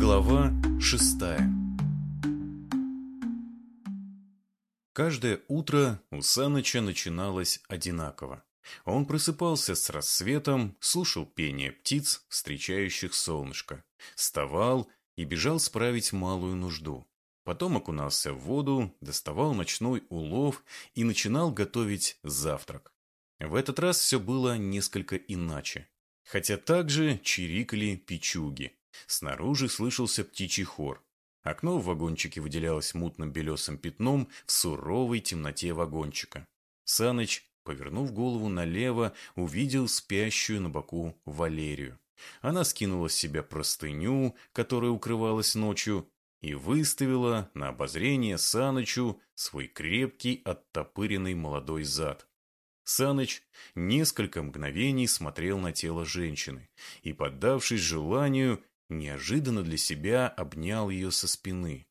Глава шестая Каждое утро у Саныча начиналось одинаково. Он просыпался с рассветом, слушал пение птиц, встречающих солнышко, вставал и бежал справить малую нужду. Потом окунался в воду, доставал ночной улов и начинал готовить завтрак. В этот раз все было несколько иначе. Хотя также чирикали печуги. Снаружи слышался птичий хор. Окно в вагончике выделялось мутным белесым пятном в суровой темноте вагончика. Саныч, повернув голову налево, увидел спящую на боку Валерию. Она скинула с себя простыню, которая укрывалась ночью, и выставила на обозрение Санычу свой крепкий оттопыренный молодой зад. Саныч несколько мгновений смотрел на тело женщины и, поддавшись желанию, неожиданно для себя обнял ее со спины.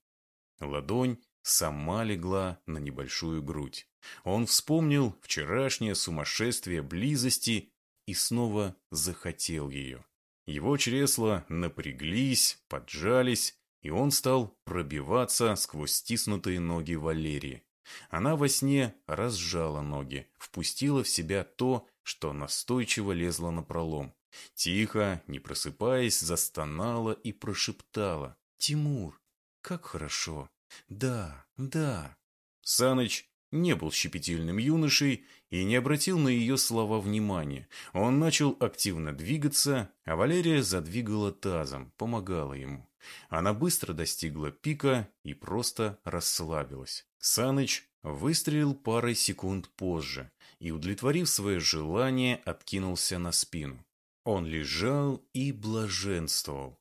Ладонь сама легла на небольшую грудь. Он вспомнил вчерашнее сумасшествие близости и снова захотел ее. Его чресла напряглись, поджались, и он стал пробиваться сквозь стиснутые ноги Валерии. Она во сне разжала ноги, впустила в себя то, что настойчиво лезло на пролом. Тихо, не просыпаясь, застонала и прошептала. «Тимур, как хорошо! Да, да!» Саныч не был щепетильным юношей и не обратил на ее слова внимания. Он начал активно двигаться, а Валерия задвигала тазом, помогала ему. Она быстро достигла пика и просто расслабилась. Саныч выстрелил парой секунд позже и, удовлетворив свое желание, откинулся на спину. Он лежал и блаженствовал.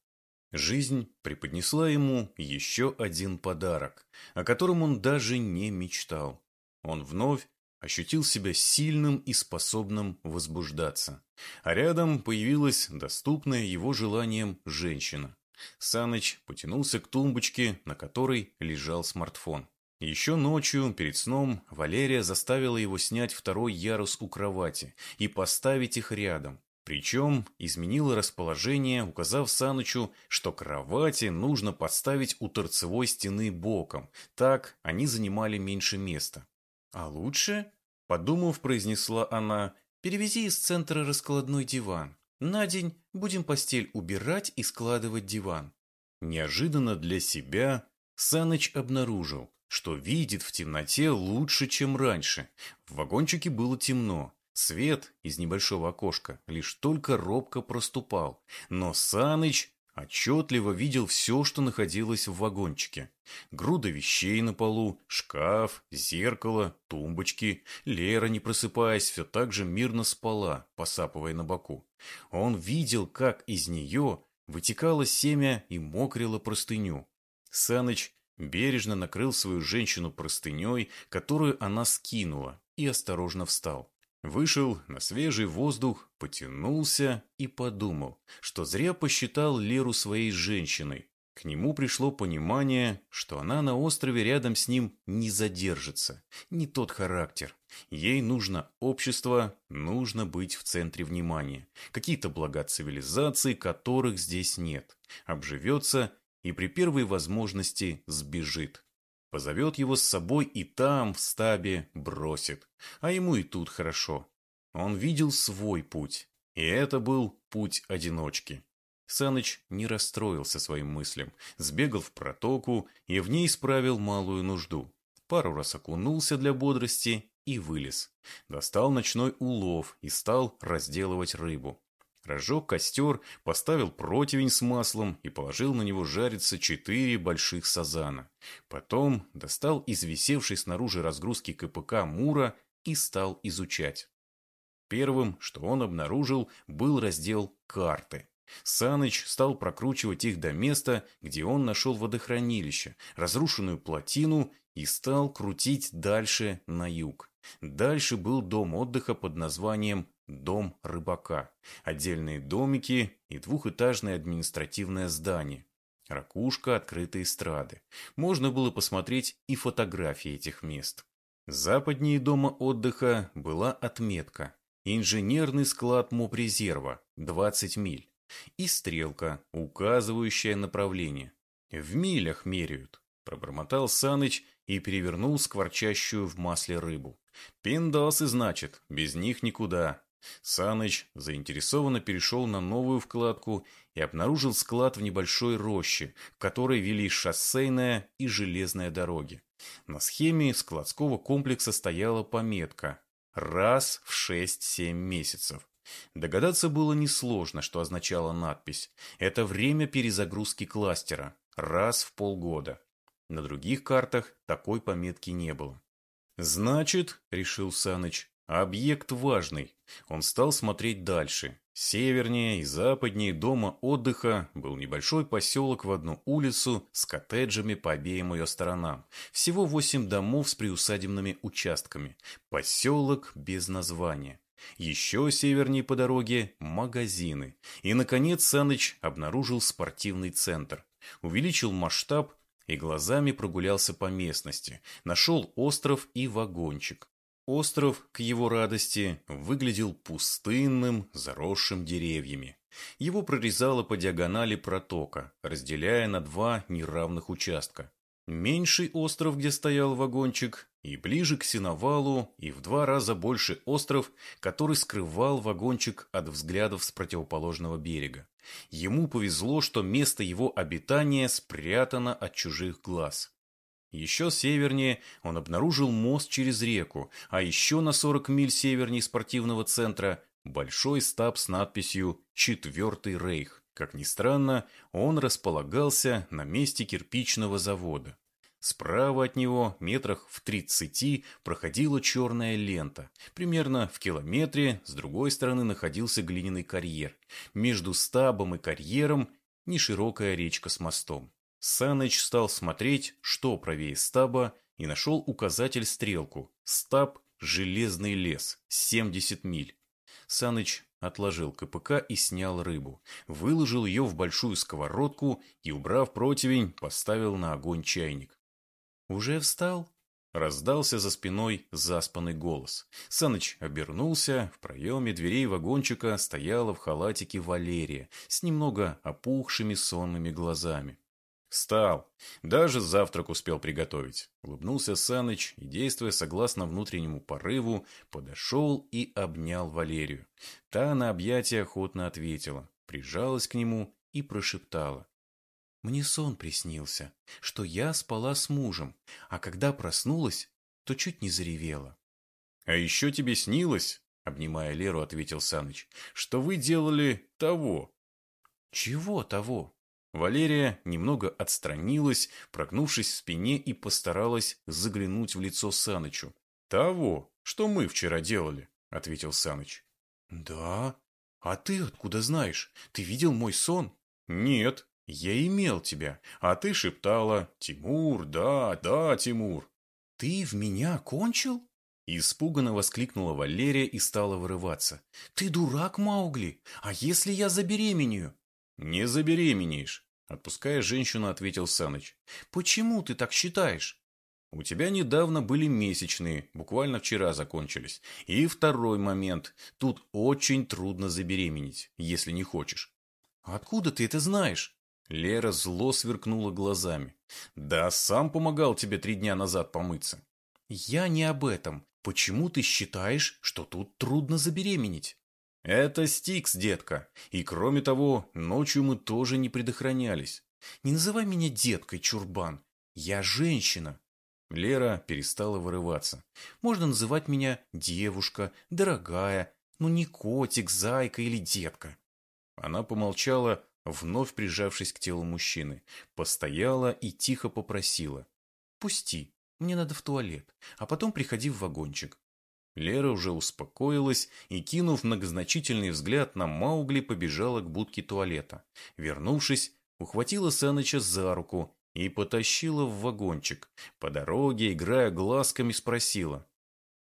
Жизнь преподнесла ему еще один подарок, о котором он даже не мечтал. Он вновь ощутил себя сильным и способным возбуждаться. А рядом появилась доступная его желанием женщина. Саныч потянулся к тумбочке, на которой лежал смартфон. Еще ночью, перед сном, Валерия заставила его снять второй ярус у кровати и поставить их рядом. Причем изменила расположение, указав Санычу, что кровати нужно подставить у торцевой стены боком, так они занимали меньше места. «А лучше?» – подумав, произнесла она, – «перевези из центра раскладной диван. На день будем постель убирать и складывать диван». Неожиданно для себя Саныч обнаружил, что видит в темноте лучше, чем раньше. В вагончике было темно. Свет из небольшого окошка лишь только робко проступал. Но Саныч отчетливо видел все, что находилось в вагончике. Груда вещей на полу, шкаф, зеркало, тумбочки. Лера, не просыпаясь, все так же мирно спала, посапывая на боку. Он видел, как из нее вытекало семя и мокрило простыню. Саныч бережно накрыл свою женщину простыней, которую она скинула, и осторожно встал. Вышел на свежий воздух, потянулся и подумал, что зря посчитал Леру своей женщиной. К нему пришло понимание, что она на острове рядом с ним не задержится. Не тот характер. Ей нужно общество, нужно быть в центре внимания. Какие-то блага цивилизации, которых здесь нет. Обживется и при первой возможности сбежит. Позовет его с собой и там, в стабе, бросит. А ему и тут хорошо. Он видел свой путь. И это был путь одиночки. Саныч не расстроился своим мыслям. Сбегал в протоку и в ней справил малую нужду. Пару раз окунулся для бодрости и вылез. Достал ночной улов и стал разделывать рыбу. Разжег костер, поставил противень с маслом и положил на него жариться четыре больших сазана. Потом достал из висевшей снаружи разгрузки КПК Мура и стал изучать. Первым, что он обнаружил, был раздел «Карты». Саныч стал прокручивать их до места, где он нашел водохранилище, разрушенную плотину и стал крутить дальше на юг. Дальше был дом отдыха под названием Дом рыбака, отдельные домики и двухэтажное административное здание. Ракушка открытой эстрады. Можно было посмотреть и фотографии этих мест. Западнее дома отдыха была отметка. Инженерный склад МОПрезерва, 20 миль. И стрелка, указывающая направление. В милях меряют. Пробормотал Саныч и перевернул скворчащую в масле рыбу. Пиндосы, значит, без них никуда. Саныч заинтересованно перешел на новую вкладку и обнаружил склад в небольшой роще, в которой вели шоссейная и железная дороги. На схеме складского комплекса стояла пометка «Раз в 6-7 месяцев». Догадаться было несложно, что означала надпись. Это время перезагрузки кластера. Раз в полгода. На других картах такой пометки не было. «Значит, — решил Саныч, — объект важный. Он стал смотреть дальше. Севернее и западнее дома отдыха был небольшой поселок в одну улицу с коттеджами по обеим ее сторонам. Всего восемь домов с приусадебными участками. Поселок без названия. Еще севернее по дороге – магазины. И, наконец, Саныч обнаружил спортивный центр. Увеличил масштаб и глазами прогулялся по местности. Нашел остров и вагончик. Остров, к его радости, выглядел пустынным, заросшим деревьями. Его прорезала по диагонали протока, разделяя на два неравных участка. Меньший остров, где стоял вагончик, и ближе к сеновалу, и в два раза больше остров, который скрывал вагончик от взглядов с противоположного берега. Ему повезло, что место его обитания спрятано от чужих глаз. Еще севернее он обнаружил мост через реку, а еще на 40 миль севернее спортивного центра большой стаб с надписью «Четвертый рейх». Как ни странно, он располагался на месте кирпичного завода. Справа от него, метрах в тридцати, проходила черная лента. Примерно в километре с другой стороны находился глиняный карьер. Между стабом и карьером неширокая речка с мостом. Саныч стал смотреть, что правее стаба, и нашел указатель-стрелку. Стаб – железный лес, 70 миль. Саныч отложил КПК и снял рыбу. Выложил ее в большую сковородку и, убрав противень, поставил на огонь чайник. «Уже встал?» Раздался за спиной заспанный голос. Саныч обернулся. В проеме дверей вагончика стояла в халатике Валерия с немного опухшими сонными глазами. «Встал. Даже завтрак успел приготовить». Улыбнулся Саныч и, действуя согласно внутреннему порыву, подошел и обнял Валерию. Та на объятие охотно ответила, прижалась к нему и прошептала. «Мне сон приснился, что я спала с мужем, а когда проснулась, то чуть не заревела». «А еще тебе снилось?» — обнимая Леру, ответил Саныч, — что вы делали того. «Чего того?» Валерия немного отстранилась, прогнувшись в спине и постаралась заглянуть в лицо Санычу. «Того, что мы вчера делали», — ответил Саныч. «Да? А ты откуда знаешь? Ты видел мой сон?» «Нет, я имел тебя, а ты шептала «Тимур, да, да, Тимур». «Ты в меня кончил?» Испуганно воскликнула Валерия и стала вырываться. «Ты дурак, Маугли! А если я забеременею?» «Не забеременеешь. Отпуская женщину, ответил Саныч. «Почему ты так считаешь?» «У тебя недавно были месячные, буквально вчера закончились. И второй момент. Тут очень трудно забеременеть, если не хочешь». «Откуда ты это знаешь?» Лера зло сверкнула глазами. «Да сам помогал тебе три дня назад помыться». «Я не об этом. Почему ты считаешь, что тут трудно забеременеть?» «Это Стикс, детка. И кроме того, ночью мы тоже не предохранялись». «Не называй меня деткой, чурбан. Я женщина». Лера перестала вырываться. «Можно называть меня девушка, дорогая, но не котик, зайка или детка». Она помолчала, вновь прижавшись к телу мужчины, постояла и тихо попросила. «Пусти, мне надо в туалет, а потом приходи в вагончик. Лера уже успокоилась и, кинув многозначительный взгляд на Маугли, побежала к будке туалета. Вернувшись, ухватила Саныча за руку и потащила в вагончик. По дороге, играя глазками, спросила.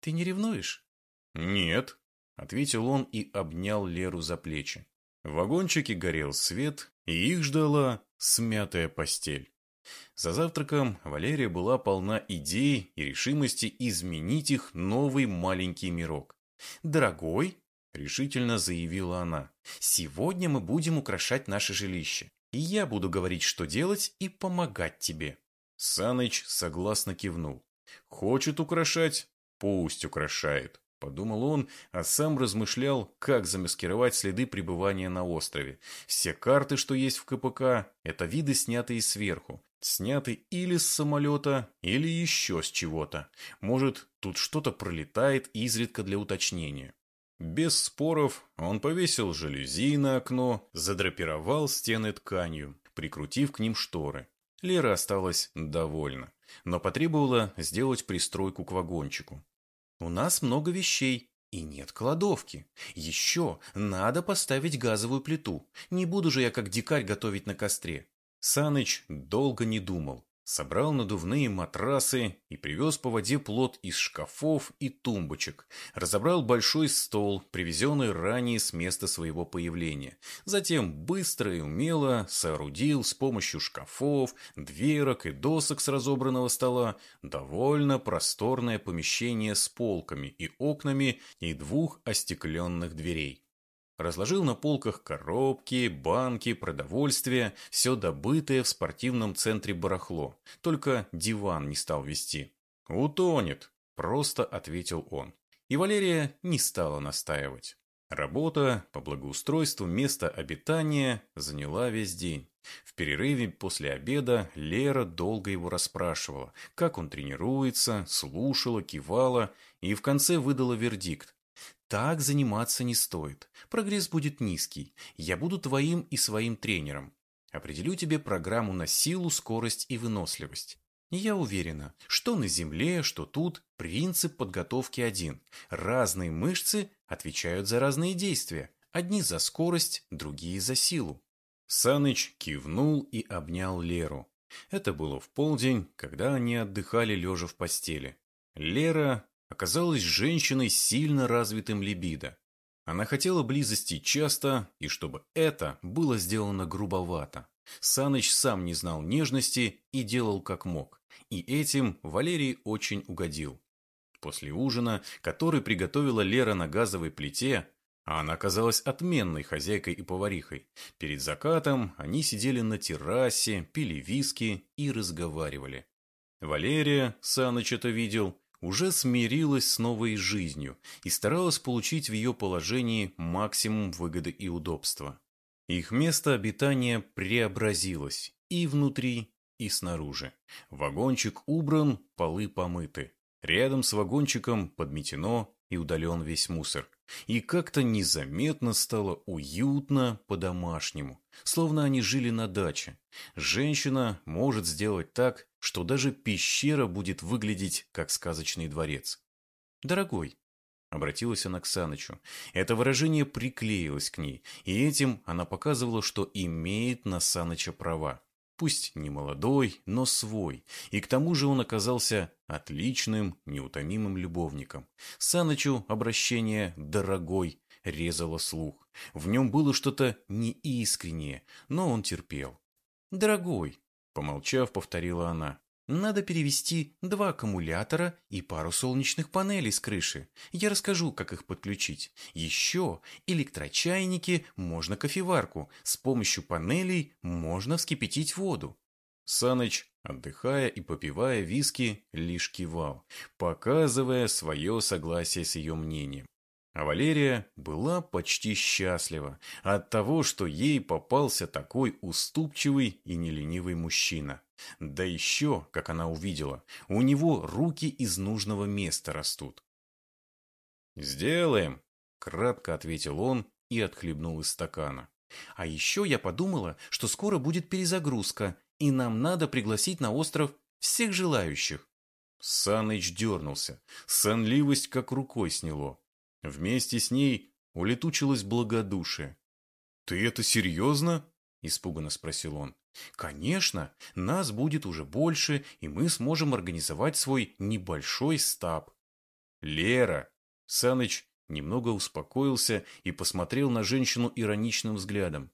«Ты не ревнуешь?» «Нет», — ответил он и обнял Леру за плечи. В вагончике горел свет, и их ждала смятая постель. За завтраком Валерия была полна идей и решимости изменить их новый маленький мирок. «Дорогой, — решительно заявила она. «Сегодня мы будем украшать наше жилище. И я буду говорить, что делать, и помогать тебе». Саныч согласно кивнул. «Хочет украшать? Пусть украшает», — подумал он, а сам размышлял, как замаскировать следы пребывания на острове. Все карты, что есть в КПК, это виды, снятые сверху. Сняты или с самолета, или еще с чего-то. Может, тут что-то пролетает изредка для уточнения. Без споров он повесил жалюзи на окно, задрапировал стены тканью, прикрутив к ним шторы. Лера осталась довольна, но потребовала сделать пристройку к вагончику. «У нас много вещей, и нет кладовки. Еще надо поставить газовую плиту. Не буду же я как дикарь готовить на костре. Саныч долго не думал. Собрал надувные матрасы и привез по воде плод из шкафов и тумбочек. Разобрал большой стол, привезенный ранее с места своего появления. Затем быстро и умело соорудил с помощью шкафов, дверок и досок с разобранного стола довольно просторное помещение с полками и окнами и двух остекленных дверей. Разложил на полках коробки, банки, продовольствие, все добытое в спортивном центре барахло. Только диван не стал вести. «Утонет», – просто ответил он. И Валерия не стала настаивать. Работа по благоустройству места обитания заняла весь день. В перерыве после обеда Лера долго его расспрашивала, как он тренируется, слушала, кивала и в конце выдала вердикт. Так заниматься не стоит. Прогресс будет низкий. Я буду твоим и своим тренером. Определю тебе программу на силу, скорость и выносливость. Я уверена, что на Земле, что тут, принцип подготовки один. Разные мышцы отвечают за разные действия. Одни за скорость, другие за силу. Саныч кивнул и обнял Леру. Это было в полдень, когда они отдыхали лежа в постели. Лера оказалась женщиной с сильно развитым либидо. Она хотела близости часто, и чтобы это было сделано грубовато. Саныч сам не знал нежности и делал как мог. И этим Валерий очень угодил. После ужина, который приготовила Лера на газовой плите, а она оказалась отменной хозяйкой и поварихой, перед закатом они сидели на террасе, пили виски и разговаривали. Валерия, Саныч это видел, уже смирилась с новой жизнью и старалась получить в ее положении максимум выгоды и удобства. Их место обитания преобразилось и внутри, и снаружи. Вагончик убран, полы помыты. Рядом с вагончиком подметено и удален весь мусор. И как-то незаметно стало уютно по-домашнему, словно они жили на даче. Женщина может сделать так, что даже пещера будет выглядеть как сказочный дворец. «Дорогой», — обратилась она к Санычу, это выражение приклеилось к ней, и этим она показывала, что имеет на Саныча права. Пусть не молодой, но свой, и к тому же он оказался отличным, неутомимым любовником. Санычу обращение «дорогой» резало слух. В нем было что-то неискреннее, но он терпел. «Дорогой», — помолчав, повторила она, надо перевести два аккумулятора и пару солнечных панелей с крыши. Я расскажу, как их подключить. Еще электрочайники, можно кофеварку. С помощью панелей можно вскипятить воду. Саныч, отдыхая и попивая виски, лишь кивал, показывая свое согласие с ее мнением. А Валерия была почти счастлива от того, что ей попался такой уступчивый и неленивый мужчина. Да еще, как она увидела, у него руки из нужного места растут. «Сделаем», — кратко ответил он и отхлебнул из стакана. «А еще я подумала, что скоро будет перезагрузка, и нам надо пригласить на остров всех желающих». Саныч дернулся, сонливость как рукой сняло. Вместе с ней улетучилось благодушие. «Ты это серьезно?» – испуганно спросил он. «Конечно, нас будет уже больше, и мы сможем организовать свой небольшой стаб». «Лера!» – Саныч немного успокоился и посмотрел на женщину ироничным взглядом.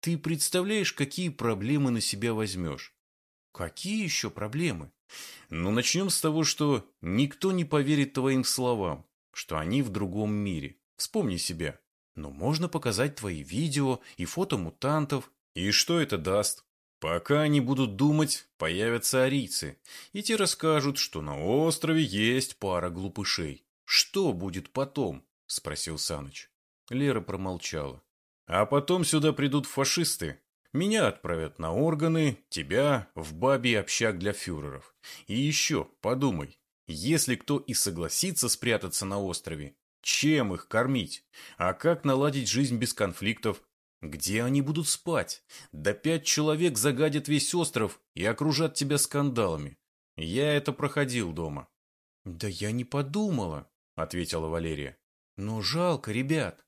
«Ты представляешь, какие проблемы на себя возьмешь?» «Какие еще проблемы?» «Ну, начнем с того, что никто не поверит твоим словам что они в другом мире. Вспомни себя. Но можно показать твои видео и фото мутантов. И что это даст? Пока они будут думать, появятся арийцы, и те расскажут, что на острове есть пара глупышей. Что будет потом? Спросил Саныч. Лера промолчала. А потом сюда придут фашисты. Меня отправят на органы, тебя в бабий общак для фюреров. И еще, подумай, если кто и согласится спрятаться на острове, чем их кормить? А как наладить жизнь без конфликтов? Где они будут спать? Да пять человек загадят весь остров и окружат тебя скандалами. Я это проходил дома. Да я не подумала, ответила Валерия. Но жалко ребят.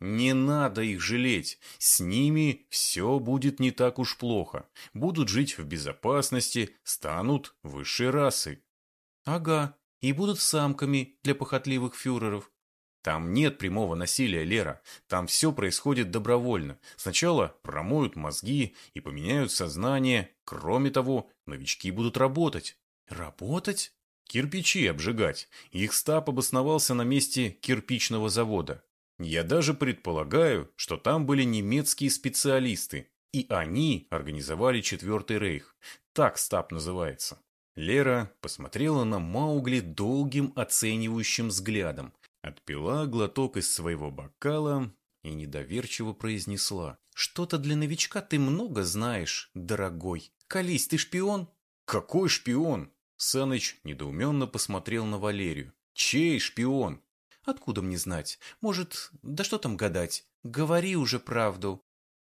Не надо их жалеть. С ними все будет не так уж плохо. Будут жить в безопасности, станут высшей расой. Ага, и будут самками для похотливых фюреров. Там нет прямого насилия, Лера. Там все происходит добровольно. Сначала промоют мозги и поменяют сознание. Кроме того, новички будут работать. Работать? Кирпичи обжигать. Их стаб обосновался на месте кирпичного завода. Я даже предполагаю, что там были немецкие специалисты, и они организовали Четвертый Рейх. Так стаб называется. Лера посмотрела на Маугли долгим оценивающим взглядом, отпила глоток из своего бокала и недоверчиво произнесла. «Что-то для новичка ты много знаешь, дорогой. Колись, ты шпион?» «Какой шпион?» Саныч недоуменно посмотрел на Валерию. «Чей шпион?» Откуда мне знать? Может, да что там гадать? Говори уже правду.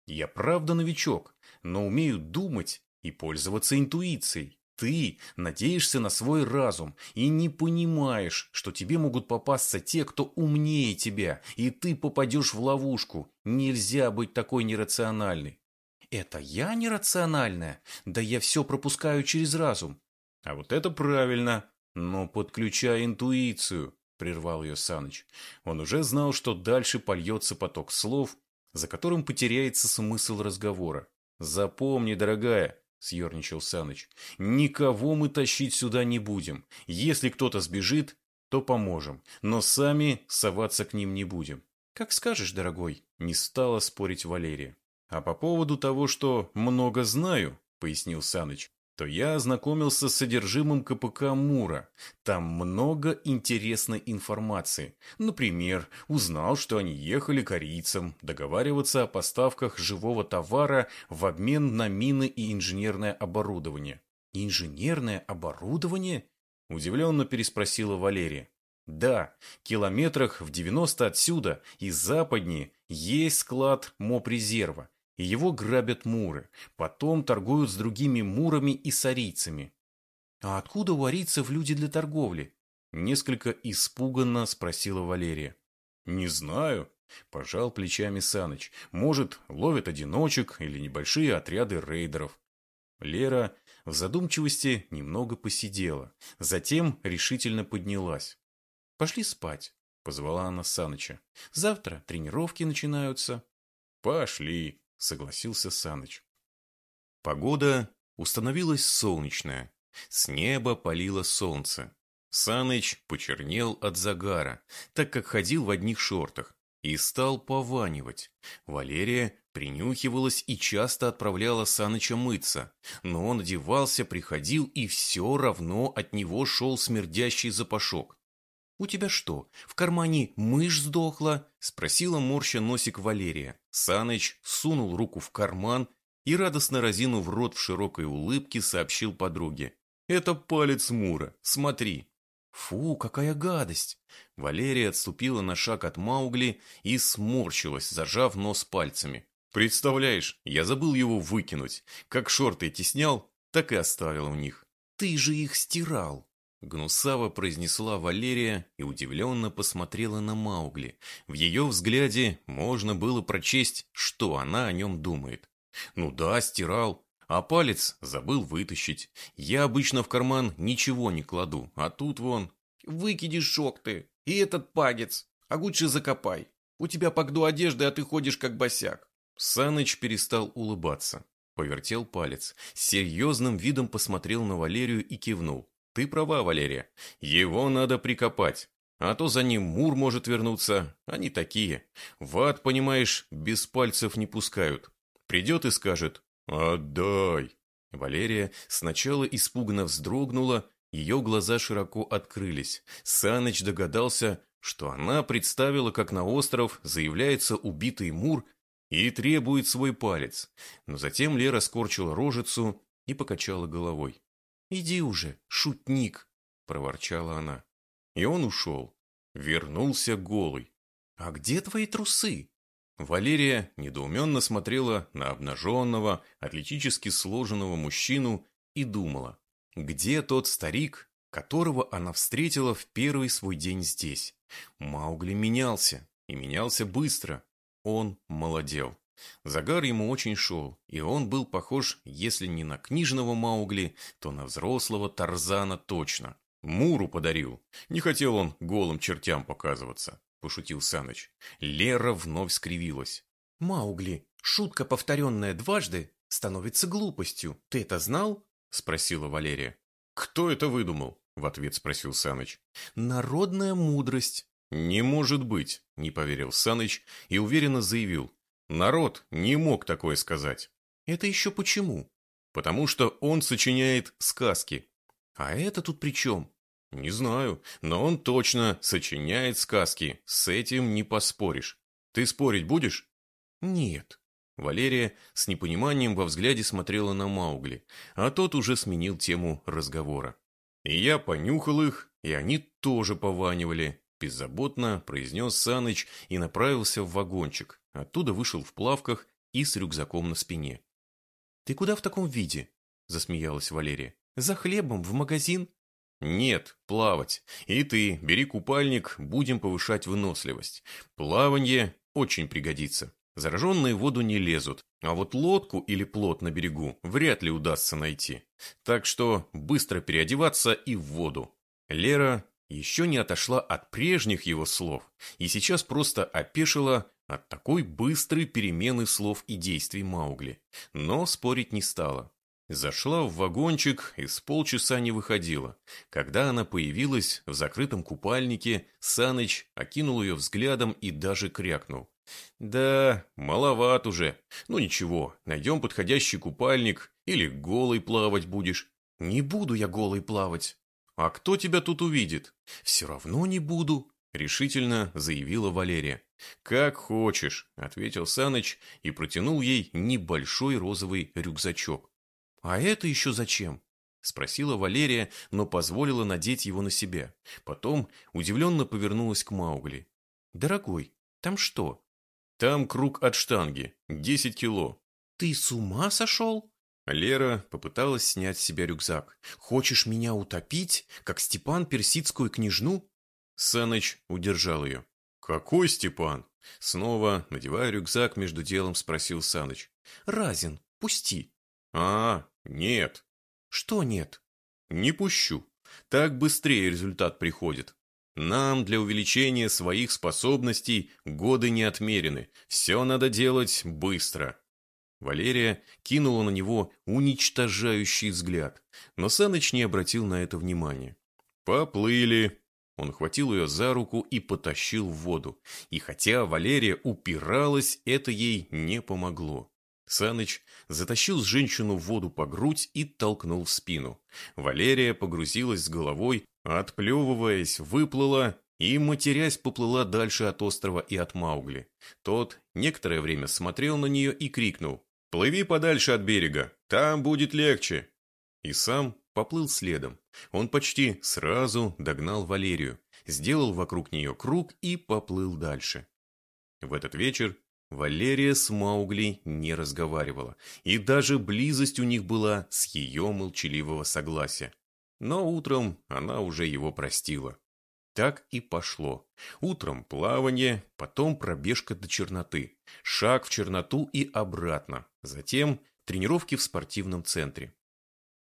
Я правда новичок, но умею думать и пользоваться интуицией. Ты надеешься на свой разум и не понимаешь, что тебе могут попасться те, кто умнее тебя, и ты попадешь в ловушку. Нельзя быть такой нерациональной. Это я нерациональная? Да я все пропускаю через разум. А вот это правильно, но подключай интуицию прервал ее Саныч. Он уже знал, что дальше польется поток слов, за которым потеряется смысл разговора. «Запомни, дорогая», — съерничал Саныч, — «никого мы тащить сюда не будем. Если кто-то сбежит, то поможем, но сами соваться к ним не будем». «Как скажешь, дорогой», — не стала спорить Валерия. «А по поводу того, что много знаю», — пояснил Саныч, то я ознакомился с содержимым КПК Мура. Там много интересной информации. Например, узнал, что они ехали корейцам договариваться о поставках живого товара в обмен на мины и инженерное оборудование. «Инженерное оборудование?» – удивленно переспросила Валерия. Да, километрах в 90 отсюда и западнее есть склад МОП-резерва его грабят муры, потом торгуют с другими мурами и сарийцами. «А откуда у арийцев люди для торговли?» Несколько испуганно спросила Валерия. «Не знаю», – пожал плечами Саныч. «Может, ловят одиночек или небольшие отряды рейдеров». Лера в задумчивости немного посидела, затем решительно поднялась. «Пошли спать», – позвала она Саныча. «Завтра тренировки начинаются». «Пошли», согласился Саныч. Погода установилась солнечная. С неба палило солнце. Саныч почернел от загара, так как ходил в одних шортах, и стал пованивать. Валерия принюхивалась и часто отправляла Саныча мыться, но он одевался, приходил, и все равно от него шел смердящий запашок. «У тебя что, в кармане мышь сдохла?» – спросила морща носик Валерия. Саныч сунул руку в карман и, радостно разинув рот в широкой улыбке, сообщил подруге. «Это палец Мура, смотри». «Фу, какая гадость!» Валерия отступила на шаг от Маугли и сморщилась, зажав нос пальцами. «Представляешь, я забыл его выкинуть. Как шорты эти снял, так и оставил у них». «Ты же их стирал!» Гнусаво произнесла Валерия и удивленно посмотрела на Маугли. В ее взгляде можно было прочесть, что она о нем думает. «Ну да, стирал, а палец забыл вытащить. Я обычно в карман ничего не кладу, а тут вон...» «Выкиди шок ты, и этот пагец, а лучше закопай. У тебя погду одежды, а ты ходишь как босяк». Саныч перестал улыбаться. Повертел палец, серьезным видом посмотрел на Валерию и кивнул. Ты права, Валерия. Его надо прикопать. А то за ним Мур может вернуться. Они такие. В ад, понимаешь, без пальцев не пускают. Придет и скажет «Отдай». Валерия сначала испуганно вздрогнула, ее глаза широко открылись. Саныч догадался, что она представила, как на остров заявляется убитый Мур и требует свой палец. Но затем Лера скорчила рожицу и покачала головой. «Иди уже, шутник!» – проворчала она. И он ушел. Вернулся голый. «А где твои трусы?» Валерия недоуменно смотрела на обнаженного, атлетически сложенного мужчину и думала, где тот старик, которого она встретила в первый свой день здесь? Маугли менялся, и менялся быстро. Он молодел. Загар ему очень шел, и он был похож, если не на книжного Маугли, то на взрослого Тарзана точно. Муру подарил. Не хотел он голым чертям показываться. — пошутил Саныч. Лера вновь скривилась. «Маугли, шутка, повторенная дважды, становится глупостью. Ты это знал?» — спросила Валерия. «Кто это выдумал?» — в ответ спросил Саныч. «Народная мудрость». «Не может быть», — не поверил Саныч и уверенно заявил. «Народ не мог такое сказать». «Это еще почему?» «Потому что он сочиняет сказки». «А это тут при чем?» Не знаю, но он точно сочиняет сказки, с этим не поспоришь. Ты спорить будешь? Нет. Валерия с непониманием во взгляде смотрела на Маугли, а тот уже сменил тему разговора. И я понюхал их, и они тоже пованивали, беззаботно произнес Саныч и направился в вагончик. Оттуда вышел в плавках и с рюкзаком на спине. «Ты куда в таком виде?» – засмеялась Валерия. «За хлебом в магазин?» Нет, плавать. И ты, бери купальник, будем повышать выносливость. Плавание очень пригодится. Зараженные в воду не лезут, а вот лодку или плот на берегу вряд ли удастся найти. Так что быстро переодеваться и в воду. Лера еще не отошла от прежних его слов и сейчас просто опешила от такой быстрой перемены слов и действий Маугли. Но спорить не стала. Зашла в вагончик и с полчаса не выходила. Когда она появилась в закрытом купальнике, Саныч окинул ее взглядом и даже крякнул. «Да, маловат уже. Ну ничего, найдем подходящий купальник или голый плавать будешь». «Не буду я голый плавать». «А кто тебя тут увидит?» «Все равно не буду», — решительно заявила Валерия. «Как хочешь», — ответил Саныч и протянул ей небольшой розовый рюкзачок. «А это еще зачем?» — спросила Валерия, но позволила надеть его на себя. Потом удивленно повернулась к Маугли. «Дорогой, там что?» «Там круг от штанги, десять кило». «Ты с ума сошел?» Лера попыталась снять с себя рюкзак. «Хочешь меня утопить, как Степан персидскую княжну?» Саныч удержал ее. «Какой Степан?» Снова, надевая рюкзак, между делом спросил Саныч. «Разин, пусти». «А, нет. Что нет? Не пущу. Так быстрее результат приходит. Нам для увеличения своих способностей годы не отмерены. Все надо делать быстро. Валерия кинула на него уничтожающий взгляд, но Саныч не обратил на это внимания. «Поплыли!» Он хватил ее за руку и потащил в воду. И хотя Валерия упиралась, это ей не помогло. Саныч затащил женщину в воду по грудь и толкнул в спину. Валерия погрузилась с головой, отплевываясь, выплыла и, матерясь, поплыла дальше от острова и от Маугли. Тот некоторое время смотрел на нее и крикнул «Плыви подальше от берега, там будет легче!» И сам поплыл следом. Он почти сразу догнал Валерию, сделал вокруг нее круг и поплыл дальше. В этот вечер Валерия с Маугли не разговаривала, и даже близость у них была с ее молчаливого согласия. Но утром она уже его простила. Так и пошло. Утром плавание, потом пробежка до черноты, шаг в черноту и обратно, затем тренировки в спортивном центре.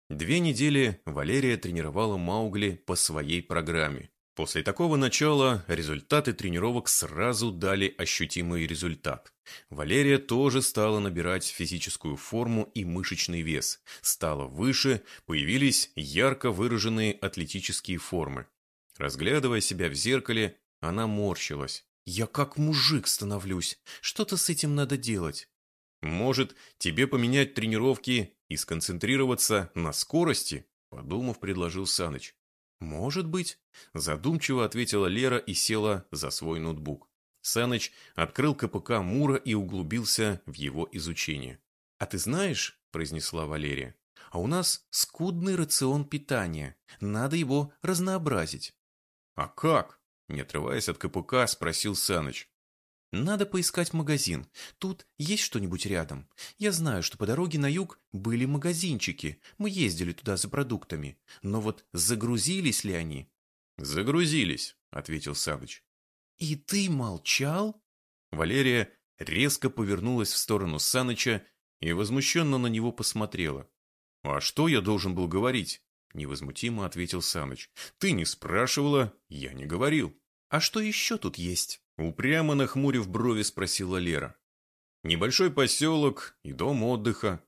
Две недели Валерия тренировала Маугли по своей программе. После такого начала результаты тренировок сразу дали ощутимый результат. Валерия тоже стала набирать физическую форму и мышечный вес. Стала выше, появились ярко выраженные атлетические формы. Разглядывая себя в зеркале, она морщилась. «Я как мужик становлюсь. Что-то с этим надо делать». «Может, тебе поменять тренировки и сконцентрироваться на скорости?» Подумав, предложил Саныч. «Может быть», – задумчиво ответила Лера и села за свой ноутбук. Саныч открыл КПК Мура и углубился в его изучение. «А ты знаешь», – произнесла Валерия, – «а у нас скудный рацион питания. Надо его разнообразить». «А как?» – не отрываясь от КПК, спросил Саныч. «Надо поискать магазин. Тут есть что-нибудь рядом? Я знаю, что по дороге на юг были магазинчики. Мы ездили туда за продуктами. Но вот загрузились ли они?» «Загрузились», — ответил Савыч. «И ты молчал?» Валерия резко повернулась в сторону Саныча и возмущенно на него посмотрела. «А что я должен был говорить?» Невозмутимо ответил Саныч. «Ты не спрашивала, я не говорил». «А что еще тут есть?» Упрямо нахмурив брови, спросила Лера. «Небольшой поселок и дом отдыха».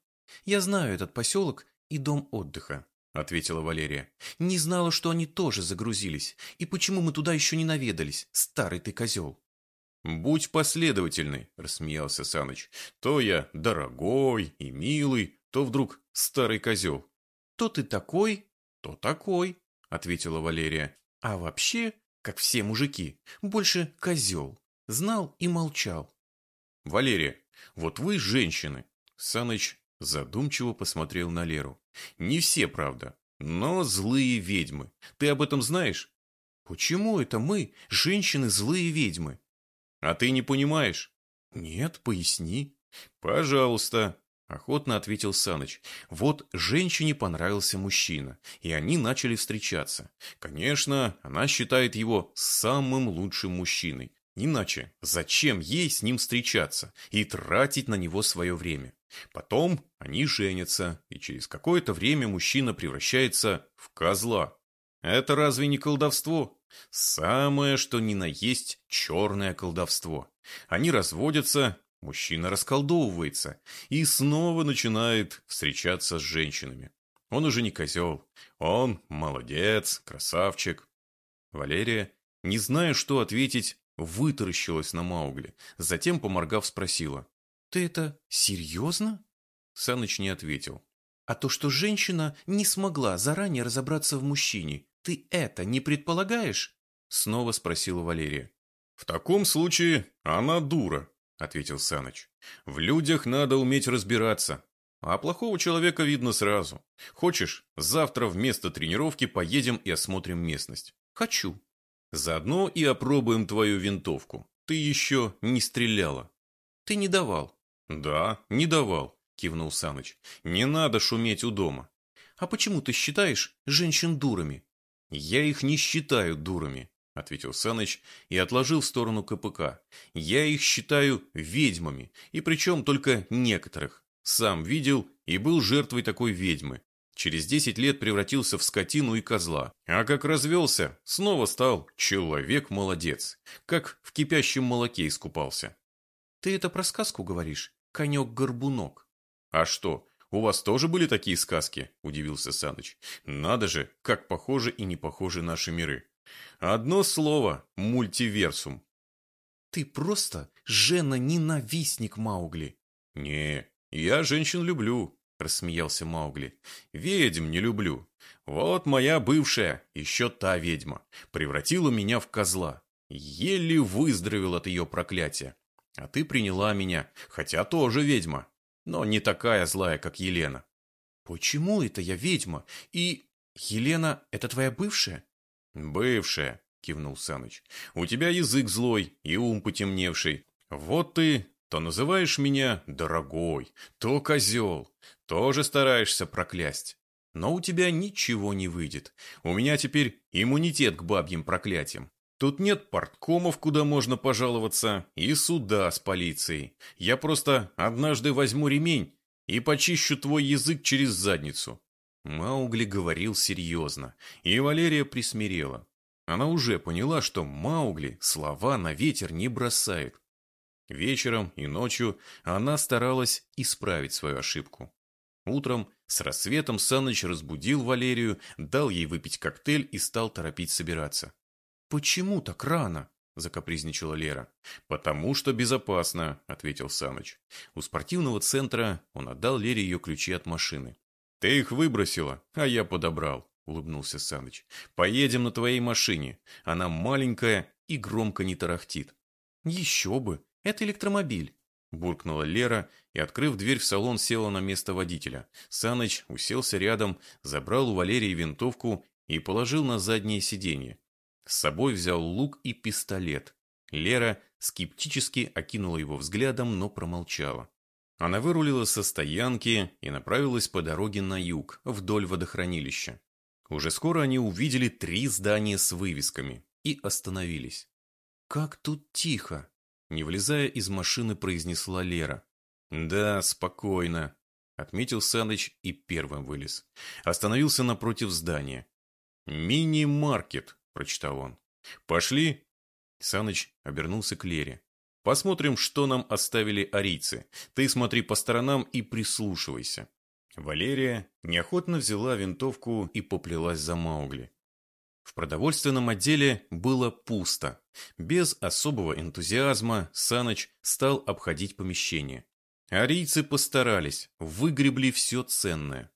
«Я знаю этот поселок и дом отдыха», — ответила Валерия. «Не знала, что они тоже загрузились. И почему мы туда еще не наведались, старый ты козел?» «Будь последовательный», — рассмеялся Саныч. «То я дорогой и милый, то вдруг старый козел». «То ты такой, то такой», — ответила Валерия. «А вообще как все мужики, больше козел. Знал и молчал. «Валерия, вот вы женщины!» Саныч задумчиво посмотрел на Леру. «Не все, правда, но злые ведьмы. Ты об этом знаешь?» «Почему это мы, женщины, злые ведьмы?» «А ты не понимаешь?» «Нет, поясни». «Пожалуйста», Охотно ответил Саныч. Вот женщине понравился мужчина, и они начали встречаться. Конечно, она считает его самым лучшим мужчиной. Иначе зачем ей с ним встречаться и тратить на него свое время? Потом они женятся, и через какое-то время мужчина превращается в козла. Это разве не колдовство? Самое, что ни на есть черное колдовство. Они разводятся, Мужчина расколдовывается и снова начинает встречаться с женщинами. Он уже не козел, он молодец, красавчик. Валерия, не зная, что ответить, вытаращилась на Маугли, затем, поморгав, спросила. «Ты это серьезно?» Саныч не ответил. «А то, что женщина не смогла заранее разобраться в мужчине, ты это не предполагаешь?» Снова спросила Валерия. «В таком случае она дура», ответил Саныч. В людях надо уметь разбираться. А плохого человека видно сразу. Хочешь, завтра вместо тренировки поедем и осмотрим местность? Хочу. Заодно и опробуем твою винтовку. Ты еще не стреляла. Ты не давал. Да, не давал, кивнул Саныч. Не надо шуметь у дома. А почему ты считаешь женщин дурами? Я их не считаю дурами, — ответил Саныч и отложил в сторону КПК. «Я их считаю ведьмами, и причем только некоторых. Сам видел и был жертвой такой ведьмы. Через десять лет превратился в скотину и козла. А как развелся, снова стал человек-молодец. Как в кипящем молоке искупался». «Ты это про сказку говоришь? Конек-горбунок». «А что, у вас тоже были такие сказки?» – удивился Саныч. «Надо же, как похожи и не похожи наши миры». Одно слово – мультиверсум. Ты просто жена-ненавистник, Маугли. Не, я женщин люблю, рассмеялся Маугли. Ведьм не люблю. Вот моя бывшая, еще та ведьма, превратила меня в козла. Еле выздоровел от ее проклятия. А ты приняла меня, хотя тоже ведьма, но не такая злая, как Елена. Почему это я ведьма? И Елена – это твоя бывшая? «Бывшая», — кивнул Саныч. «У тебя язык злой и ум потемневший. Вот ты то называешь меня дорогой, то козел, тоже стараешься проклясть. Но у тебя ничего не выйдет. У меня теперь иммунитет к бабьим проклятиям. Тут нет порткомов, куда можно пожаловаться, и суда с полицией. Я просто однажды возьму ремень и почищу твой язык через задницу. Маугли говорил серьезно, и Валерия присмирела. Она уже поняла, что Маугли слова на ветер не бросает. Вечером и ночью она старалась исправить свою ошибку. Утром с рассветом Саныч разбудил Валерию, дал ей выпить коктейль и стал торопить собираться. «Почему так рано?» – закапризничала Лера. «Потому что безопасно», – ответил Саныч. У спортивного центра он отдал Лере ее ключи от машины. «Ты их выбросила, а я подобрал», – улыбнулся Саныч. «Поедем на твоей машине. Она маленькая и громко не тарахтит». «Еще бы! Это электромобиль!» Буркнула Лера и, открыв дверь в салон, села на место водителя. Саныч уселся рядом, забрал у Валерии винтовку и положил на заднее сиденье. С собой взял лук и пистолет. Лера скептически окинула его взглядом, но промолчала. Она вырулила со стоянки и направилась по дороге на юг, вдоль водохранилища. Уже скоро они увидели три здания с вывесками и остановились. «Как тут тихо!» Не влезая из машины, произнесла Лера. «Да, спокойно», — отметил Саныч и первым вылез. Остановился напротив здания. «Мини-маркет», — прочитал он. «Пошли?» Саныч обернулся к Лере. Посмотрим, что нам оставили арийцы. Ты смотри по сторонам и прислушивайся. Валерия неохотно взяла винтовку и поплелась за Маугли. В продовольственном отделе было пусто. Без особого энтузиазма Саныч стал обходить помещение. Арийцы постарались, выгребли все ценное.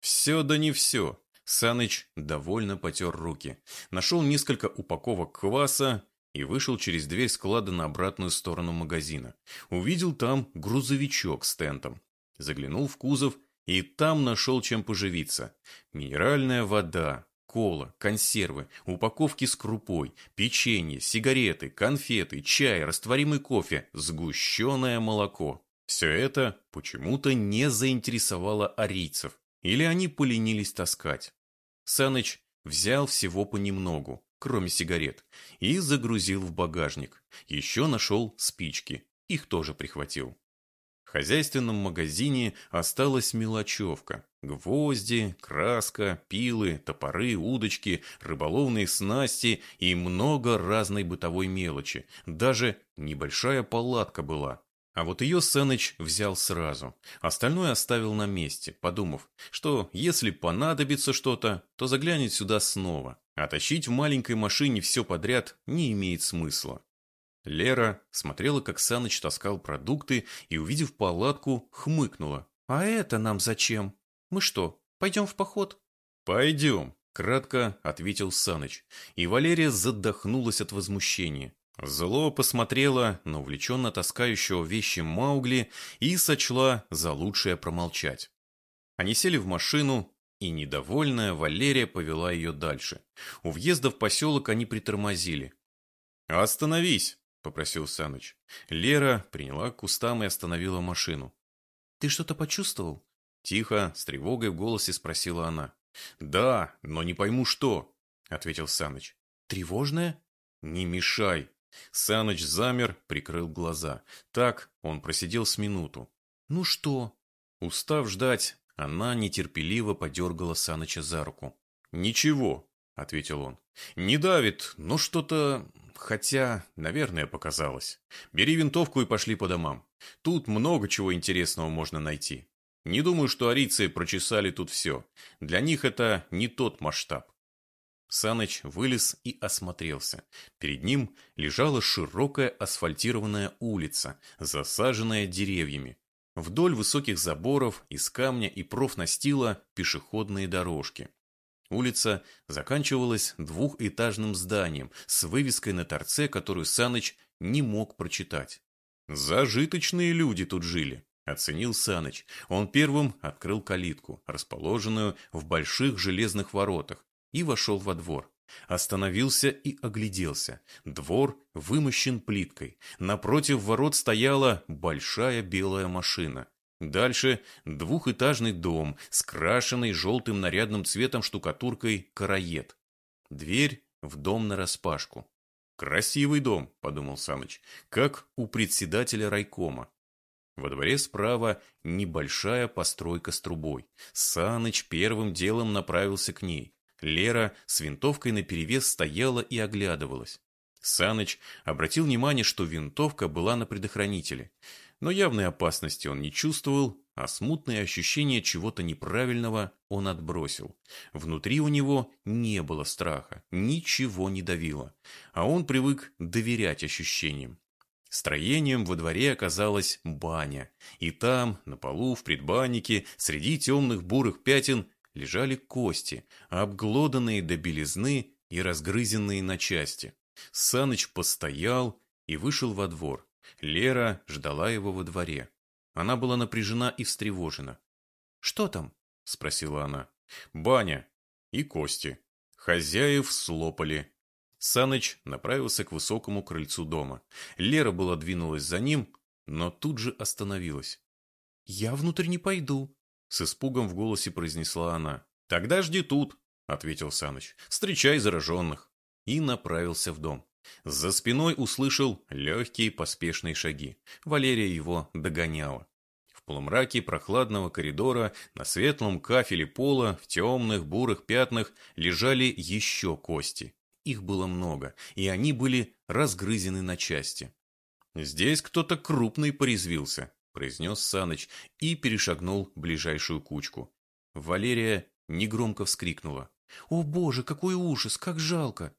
Все да не все. Саныч довольно потер руки. Нашел несколько упаковок кваса, и вышел через дверь склада на обратную сторону магазина. Увидел там грузовичок с тентом. Заглянул в кузов и там нашел чем поживиться. Минеральная вода, кола, консервы, упаковки с крупой, печенье, сигареты, конфеты, чай, растворимый кофе, сгущенное молоко. Все это почему-то не заинтересовало арийцев, или они поленились таскать. Саныч взял всего понемногу, кроме сигарет, и загрузил в багажник. Еще нашел спички, их тоже прихватил. В хозяйственном магазине осталась мелочевка. Гвозди, краска, пилы, топоры, удочки, рыболовные снасти и много разной бытовой мелочи. Даже небольшая палатка была. А вот ее Сыныч взял сразу. Остальное оставил на месте, подумав, что если понадобится что-то, то заглянет сюда снова. А тащить в маленькой машине все подряд не имеет смысла. Лера смотрела, как Саныч таскал продукты и, увидев палатку, хмыкнула. «А это нам зачем? Мы что, пойдем в поход?» «Пойдем», — кратко ответил Саныч. И Валерия задохнулась от возмущения. Зло посмотрела на увлеченно таскающего вещи Маугли и сочла за лучшее промолчать. Они сели в машину, и недовольная Валерия повела ее дальше. У въезда в поселок они притормозили. «Остановись!» — попросил Саныч. Лера приняла к кустам и остановила машину. «Ты что-то почувствовал?» Тихо, с тревогой в голосе спросила она. «Да, но не пойму, что», — ответил Саныч. «Тревожное?» «Не мешай», Саныч замер, прикрыл глаза. Так он просидел с минуту. «Ну что?» Устав ждать, она нетерпеливо подергала Саныча за руку. «Ничего», — ответил он. «Не давит, но что-то... Хотя, наверное, показалось. Бери винтовку и пошли по домам. Тут много чего интересного можно найти. Не думаю, что арийцы прочесали тут все. Для них это не тот масштаб. Саныч вылез и осмотрелся. Перед ним лежала широкая асфальтированная улица, засаженная деревьями. Вдоль высоких заборов из камня и профнастила пешеходные дорожки. Улица заканчивалась двухэтажным зданием с вывеской на торце, которую Саныч не мог прочитать. «Зажиточные люди тут жили», — оценил Саныч. Он первым открыл калитку, расположенную в больших железных воротах, и вошел во двор. Остановился и огляделся. Двор вымощен плиткой. Напротив ворот стояла большая белая машина. Дальше двухэтажный дом, скрашенный желтым нарядным цветом штукатуркой караед. Дверь в дом нараспашку. «Красивый дом», — подумал Саныч, — «как у председателя райкома». Во дворе справа небольшая постройка с трубой. Саныч первым делом направился к ней. Лера с винтовкой наперевес стояла и оглядывалась. Саныч обратил внимание, что винтовка была на предохранителе. Но явной опасности он не чувствовал, а смутное ощущение чего-то неправильного он отбросил. Внутри у него не было страха, ничего не давило, а он привык доверять ощущениям. Строением во дворе оказалась баня, и там, на полу, в предбаннике, среди темных бурых пятен, лежали кости, обглоданные до белизны и разгрызенные на части. Саныч постоял и вышел во двор. Лера ждала его во дворе. Она была напряжена и встревожена. «Что там?» – спросила она. «Баня и кости. Хозяев слопали». Саныч направился к высокому крыльцу дома. Лера была двинулась за ним, но тут же остановилась. «Я внутрь не пойду», — с испугом в голосе произнесла она. «Тогда жди тут», — ответил Саныч. «Встречай зараженных». И направился в дом. За спиной услышал легкие поспешные шаги. Валерия его догоняла. В полумраке прохладного коридора на светлом кафеле пола в темных бурых пятнах лежали еще кости. Их было много, и они были разгрызены на части. «Здесь кто-то крупный порезвился», — произнес Саныч и перешагнул ближайшую кучку. Валерия негромко вскрикнула. «О боже, какой ужас, как жалко!»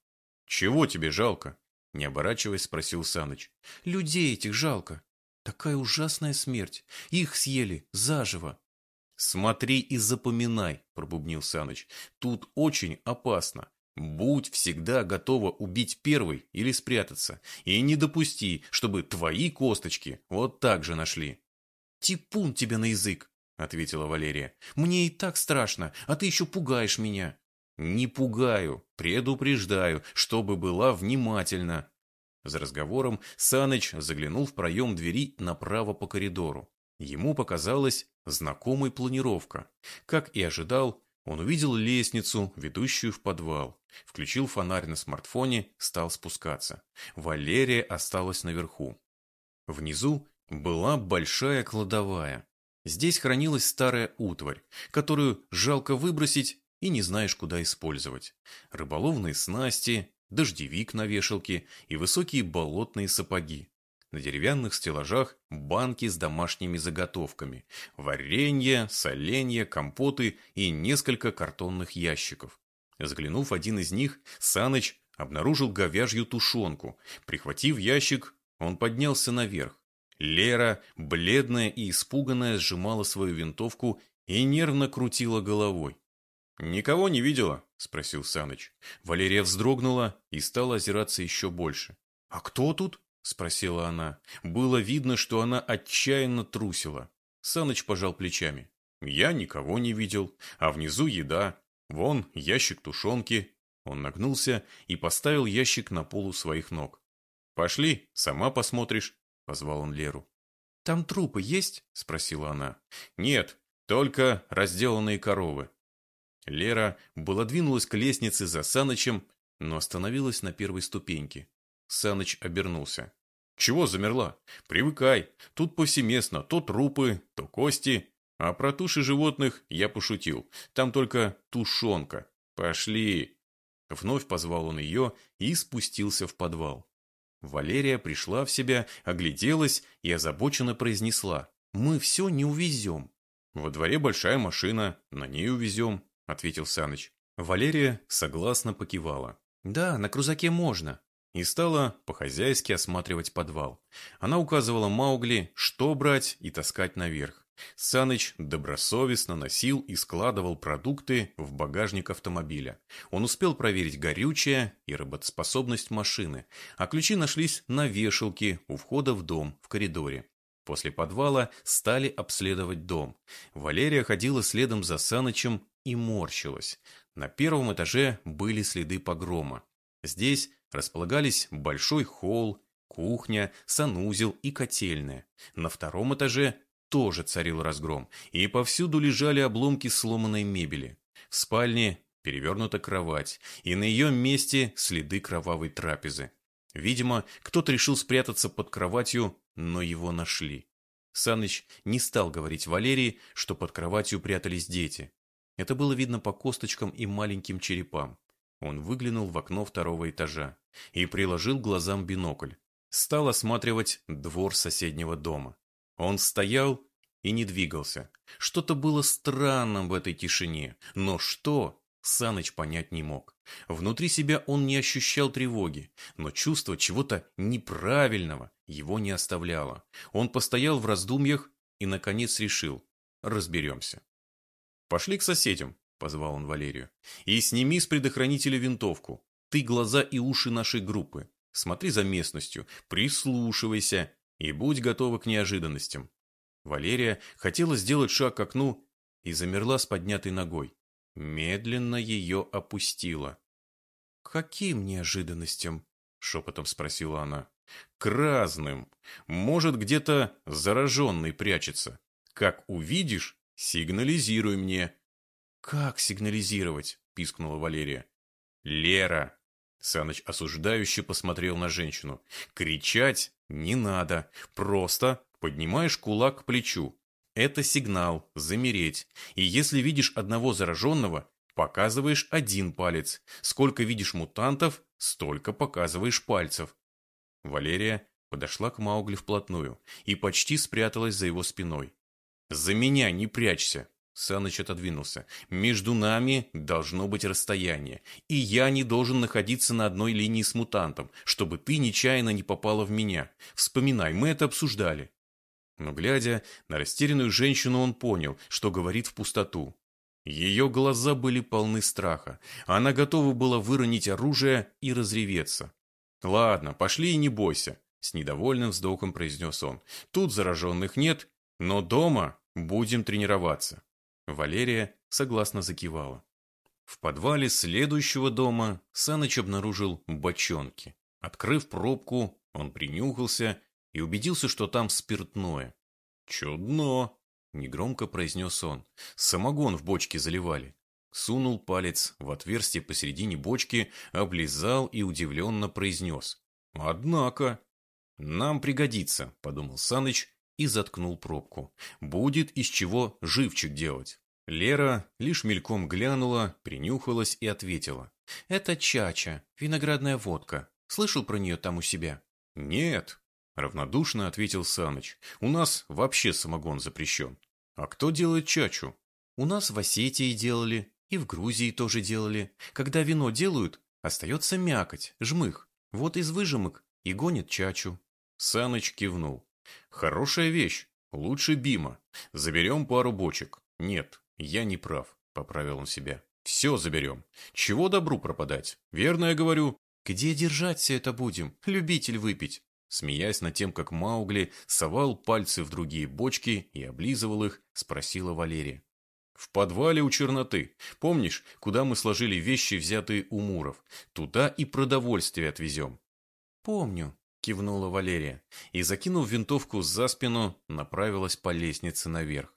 «Чего тебе жалко?» Не оборачиваясь, спросил Саныч. «Людей этих жалко. Такая ужасная смерть. Их съели заживо». «Смотри и запоминай», — пробубнил Саныч. «Тут очень опасно. Будь всегда готова убить первый или спрятаться. И не допусти, чтобы твои косточки вот так же нашли». «Типун тебе на язык», — ответила Валерия. «Мне и так страшно, а ты еще пугаешь меня». Не пугаю, предупреждаю, чтобы была внимательна. За разговором Саныч заглянул в проем двери направо по коридору. Ему показалась знакомой планировка. Как и ожидал, он увидел лестницу, ведущую в подвал. Включил фонарь на смартфоне, стал спускаться. Валерия осталась наверху. Внизу была большая кладовая. Здесь хранилась старая утварь, которую жалко выбросить и не знаешь, куда использовать. Рыболовные снасти, дождевик на вешалке и высокие болотные сапоги. На деревянных стеллажах банки с домашними заготовками, варенье, соленья, компоты и несколько картонных ящиков. Заглянув один из них, Саныч обнаружил говяжью тушенку. Прихватив ящик, он поднялся наверх. Лера, бледная и испуганная, сжимала свою винтовку и нервно крутила головой. «Никого не видела?» – спросил Саныч. Валерия вздрогнула и стала озираться еще больше. «А кто тут?» – спросила она. Было видно, что она отчаянно трусила. Саныч пожал плечами. «Я никого не видел, а внизу еда. Вон ящик тушенки». Он нагнулся и поставил ящик на полу своих ног. «Пошли, сама посмотришь», – позвал он Леру. «Там трупы есть?» – спросила она. «Нет, только разделанные коровы. Лера была двинулась к лестнице за Санычем, но остановилась на первой ступеньке. Саныч обернулся. «Чего замерла? Привыкай. Тут повсеместно то трупы, то кости. А про туши животных я пошутил. Там только тушенка. Пошли!» Вновь позвал он ее и спустился в подвал. Валерия пришла в себя, огляделась и озабоченно произнесла. «Мы все не увезем». «Во дворе большая машина, на ней увезем», ответил Саныч. Валерия согласно покивала. «Да, на крузаке можно». И стала по-хозяйски осматривать подвал. Она указывала Маугли, что брать и таскать наверх. Саныч добросовестно носил и складывал продукты в багажник автомобиля. Он успел проверить горючее и работоспособность машины, а ключи нашлись на вешалке у входа в дом в коридоре. После подвала стали обследовать дом. Валерия ходила следом за Санычем и морщилась. На первом этаже были следы погрома. Здесь располагались большой холл, кухня, санузел и котельная. На втором этаже тоже царил разгром, и повсюду лежали обломки сломанной мебели. В спальне перевернута кровать, и на ее месте следы кровавой трапезы. Видимо, кто-то решил спрятаться под кроватью, но его нашли. Саныч не стал говорить Валерии, что под кроватью прятались дети. Это было видно по косточкам и маленьким черепам. Он выглянул в окно второго этажа и приложил глазам бинокль. Стал осматривать двор соседнего дома. Он стоял и не двигался. Что-то было странным в этой тишине, но что, Саныч понять не мог. Внутри себя он не ощущал тревоги, но чувство чего-то неправильного его не оставляло. Он постоял в раздумьях и, наконец, решил – разберемся. «Пошли к соседям», – позвал он Валерию, – «и сними с предохранителя винтовку. Ты глаза и уши нашей группы. Смотри за местностью, прислушивайся и будь готова к неожиданностям». Валерия хотела сделать шаг к окну и замерла с поднятой ногой. Медленно ее опустила. «Каким неожиданностям?» — шепотом спросила она. «К разным. Может, где-то зараженный прячется. Как увидишь, сигнализируй мне». «Как сигнализировать?» — пискнула Валерия. «Лера!» Саныч осуждающе посмотрел на женщину. «Кричать не надо. Просто поднимаешь кулак к плечу. Это сигнал «замереть». И если видишь одного зараженного, показываешь один палец. Сколько видишь мутантов, столько показываешь пальцев. Валерия подошла к Маугли вплотную и почти спряталась за его спиной. «За меня не прячься!» Саныч отодвинулся. «Между нами должно быть расстояние, и я не должен находиться на одной линии с мутантом, чтобы ты нечаянно не попала в меня. Вспоминай, мы это обсуждали». Но, глядя на растерянную женщину, он понял, что говорит в пустоту. Ее глаза были полны страха. Она готова была выронить оружие и разреветься. «Ладно, пошли и не бойся», — с недовольным вздохом произнес он. «Тут зараженных нет, но дома будем тренироваться». Валерия согласно закивала. В подвале следующего дома Саныч обнаружил бочонки. Открыв пробку, он принюхался и убедился, что там спиртное. «Чудно!» — негромко произнес он. «Самогон в бочке заливали». Сунул палец в отверстие посередине бочки, облизал и удивленно произнес. «Однако...» «Нам пригодится», — подумал Саныч и заткнул пробку. «Будет из чего живчик делать». Лера лишь мельком глянула, принюхалась и ответила. «Это чача, виноградная водка. Слышал про нее там у себя?» «Нет», Равнодушно ответил Саныч. У нас вообще самогон запрещен. А кто делает чачу? У нас в Осетии делали, и в Грузии тоже делали. Когда вино делают, остается мякоть, жмых. Вот из выжимок и гонит чачу. Саныч кивнул. Хорошая вещь. Лучше Бима. Заберем пару бочек. Нет, я не прав, поправил он себя. Все заберем. Чего добру пропадать? Верно я говорю. Где держать все это будем? Любитель выпить. Смеясь над тем, как Маугли совал пальцы в другие бочки и облизывал их, спросила Валерия. «В подвале у черноты. Помнишь, куда мы сложили вещи, взятые у муров? Туда и продовольствие отвезем». «Помню», — кивнула Валерия, и, закинув винтовку за спину, направилась по лестнице наверх.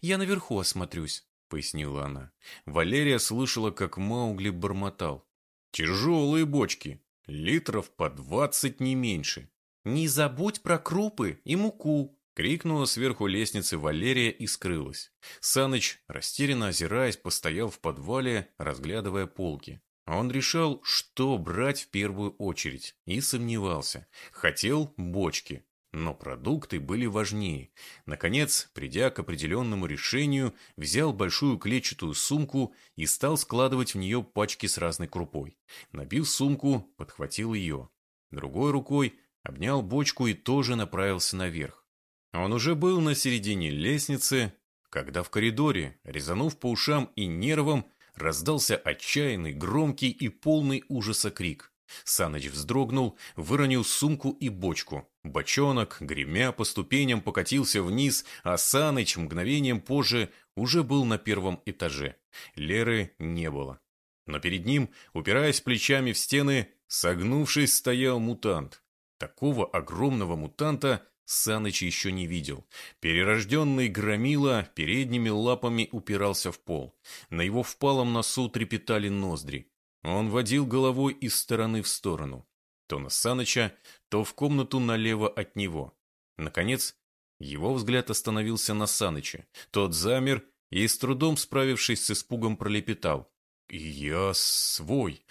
«Я наверху осмотрюсь», — пояснила она. Валерия слышала, как Маугли бормотал. «Тяжелые бочки, литров по двадцать не меньше. «Не забудь про крупы и муку!» — крикнула сверху лестницы Валерия и скрылась. Саныч, растерянно озираясь, постоял в подвале, разглядывая полки. Он решал, что брать в первую очередь, и сомневался. Хотел бочки, но продукты были важнее. Наконец, придя к определенному решению, взял большую клетчатую сумку и стал складывать в нее пачки с разной крупой. Набил сумку, подхватил ее. Другой рукой обнял бочку и тоже направился наверх. Он уже был на середине лестницы, когда в коридоре, резанув по ушам и нервам, раздался отчаянный, громкий и полный ужаса крик. Саныч вздрогнул, выронил сумку и бочку. Бочонок, гремя по ступеням, покатился вниз, а Саныч мгновением позже уже был на первом этаже. Леры не было. Но перед ним, упираясь плечами в стены, согнувшись, стоял мутант. Такого огромного мутанта Саныч еще не видел. Перерожденный громила передними лапами упирался в пол. На его впалом носу трепетали ноздри. Он водил головой из стороны в сторону. То на Саныча, то в комнату налево от него. Наконец, его взгляд остановился на Саныче. Тот замер и, с трудом справившись с испугом, пролепетал. «Я свой.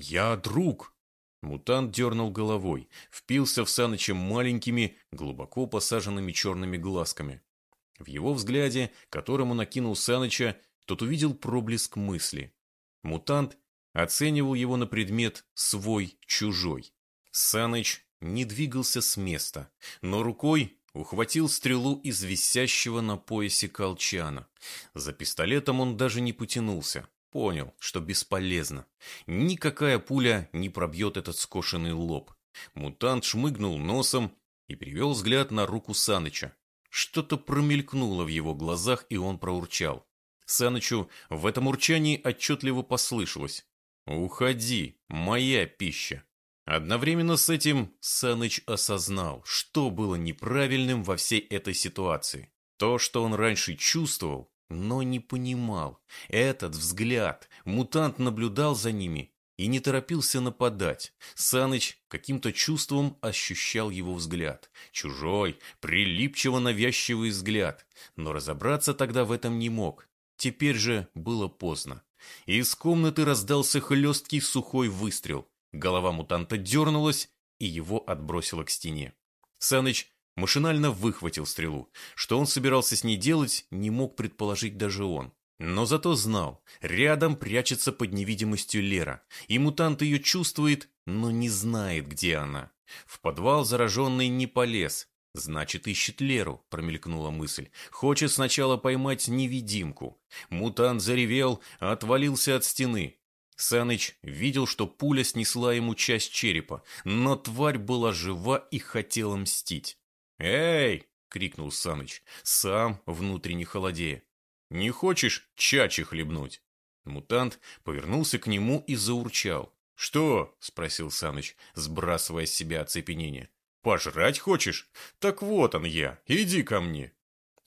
Я друг». Мутант дернул головой, впился в Саныча маленькими, глубоко посаженными черными глазками. В его взгляде, которому накинул Саныча, тот увидел проблеск мысли. Мутант оценивал его на предмет «свой-чужой». Саныч не двигался с места, но рукой ухватил стрелу из висящего на поясе колчана. За пистолетом он даже не потянулся. Понял, что бесполезно. Никакая пуля не пробьет этот скошенный лоб. Мутант шмыгнул носом и перевел взгляд на руку Саныча. Что-то промелькнуло в его глазах, и он проурчал. Санычу в этом урчании отчетливо послышалось. «Уходи, моя пища». Одновременно с этим Саныч осознал, что было неправильным во всей этой ситуации. То, что он раньше чувствовал, но не понимал. Этот взгляд, мутант наблюдал за ними и не торопился нападать. Саныч каким-то чувством ощущал его взгляд. Чужой, прилипчиво навязчивый взгляд. Но разобраться тогда в этом не мог. Теперь же было поздно. Из комнаты раздался хлесткий сухой выстрел. Голова мутанта дернулась, и его отбросило к стене. Саныч машинально выхватил стрелу. Что он собирался с ней делать, не мог предположить даже он. Но зато знал, рядом прячется под невидимостью Лера, и мутант ее чувствует, но не знает, где она. В подвал зараженный не полез, «Значит, ищет Леру», — промелькнула мысль. «Хочет сначала поймать невидимку». Мутант заревел, отвалился от стены. Саныч видел, что пуля снесла ему часть черепа, но тварь была жива и хотела мстить. «Эй!» — крикнул Саныч, сам внутренне холодея. «Не хочешь чачи хлебнуть?» Мутант повернулся к нему и заурчал. «Что?» — спросил Саныч, сбрасывая с себя оцепенение. «Пожрать хочешь? Так вот он я, иди ко мне!»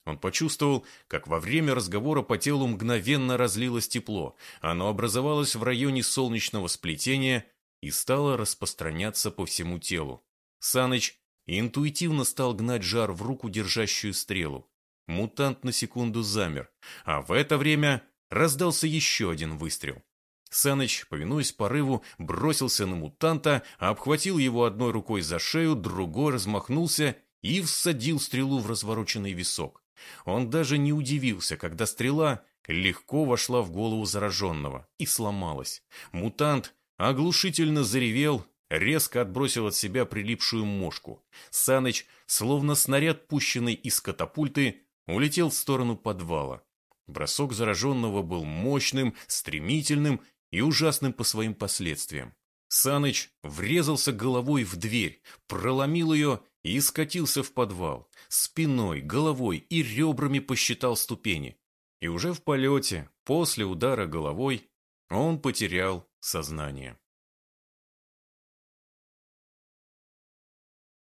Он почувствовал, как во время разговора по телу мгновенно разлилось тепло. Оно образовалось в районе солнечного сплетения и стало распространяться по всему телу. Саныч интуитивно стал гнать жар в руку, держащую стрелу. Мутант на секунду замер, а в это время раздался еще один выстрел. Саныч, повинуясь порыву, бросился на мутанта, обхватил его одной рукой за шею, другой размахнулся и всадил стрелу в развороченный висок. Он даже не удивился, когда стрела легко вошла в голову зараженного и сломалась. Мутант оглушительно заревел, резко отбросил от себя прилипшую мошку. Саныч, словно снаряд, пущенный из катапульты, улетел в сторону подвала. Бросок зараженного был мощным, стремительным и ужасным по своим последствиям. Саныч врезался головой в дверь, проломил ее и скатился в подвал. Спиной, головой и ребрами посчитал ступени. И уже в полете, после удара головой, он потерял сознание.